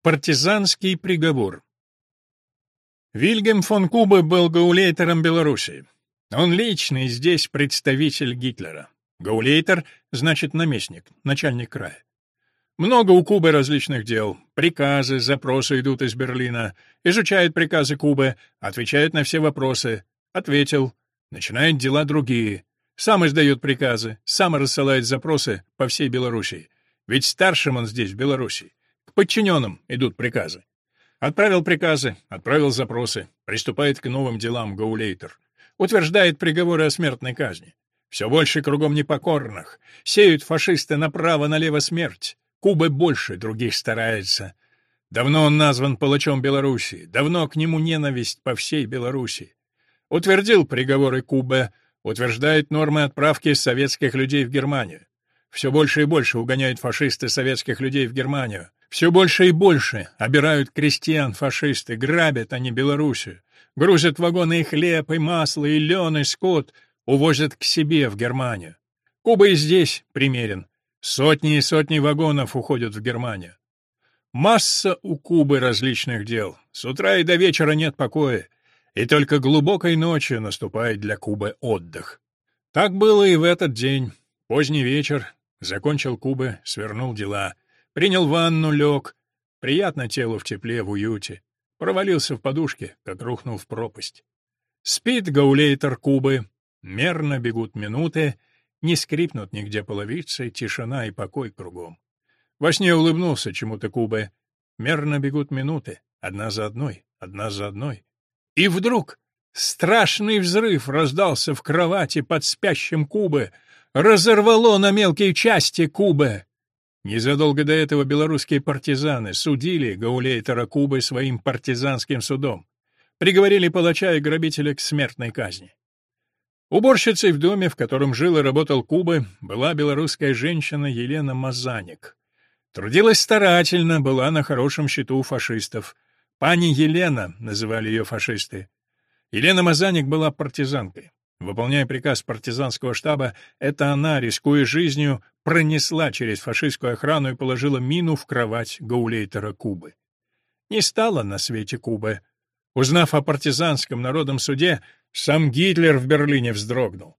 Партизанский приговор Вильгельм фон Кубе был гаулейтером Белоруссии. Он личный здесь представитель Гитлера. Гаулейтер значит наместник, начальник края. Много у Кубы различных дел. Приказы, запросы идут из Берлина. Изучает приказы Кубы, отвечает на все вопросы. Ответил. Начинает дела другие. Сам издает приказы, сам рассылает запросы по всей Белоруссии. Ведь старшим он здесь, в Белоруссии. Подчиненным идут приказы. Отправил приказы, отправил запросы, приступает к новым делам Гаулейтер. Утверждает приговоры о смертной казни. Все больше кругом непокорных. Сеют фашисты направо-налево смерть. Куба больше других старается. Давно он назван палачом Белоруссии. Давно к нему ненависть по всей Белоруссии. Утвердил приговоры Кубе, утверждает нормы отправки советских людей в Германию. Все больше и больше угоняют фашисты советских людей в Германию. Все больше и больше обирают крестьян фашисты, грабят они Белоруссию. Грузят вагоны и хлеб, и масло, и лен, и скот, увозят к себе в Германию. Куба и здесь примерен. Сотни и сотни вагонов уходят в Германию. Масса у Кубы различных дел. С утра и до вечера нет покоя. И только глубокой ночью наступает для Кубы отдых. Так было и в этот день. Поздний вечер. Закончил Кубы, свернул дела. Принял ванну, лег. Приятно телу в тепле, в уюте. Провалился в подушке, как рухнул в пропасть. Спит гаулейтер Кубы. Мерно бегут минуты. Не скрипнут нигде половицы, тишина и покой кругом. Во сне улыбнулся чему-то Кубы. Мерно бегут минуты, одна за одной, одна за одной. И вдруг страшный взрыв раздался в кровати под спящим Кубы, разорвало на мелкие части Кубы. Незадолго до этого белорусские партизаны судили Гаулейтера Кубы своим партизанским судом. Приговорили палача и грабителя к смертной казни. Уборщицей в доме, в котором жил и работал Кубы, была белорусская женщина Елена Мазаник. Трудилась старательно, была на хорошем счету у фашистов — Пани Елена, называли ее фашисты. Елена Мазаник была партизанкой. Выполняя приказ партизанского штаба, это она, рискуя жизнью, пронесла через фашистскую охрану и положила мину в кровать гаулейтера Кубы. Не стало на свете Кубы. Узнав о партизанском народном суде, сам Гитлер в Берлине вздрогнул.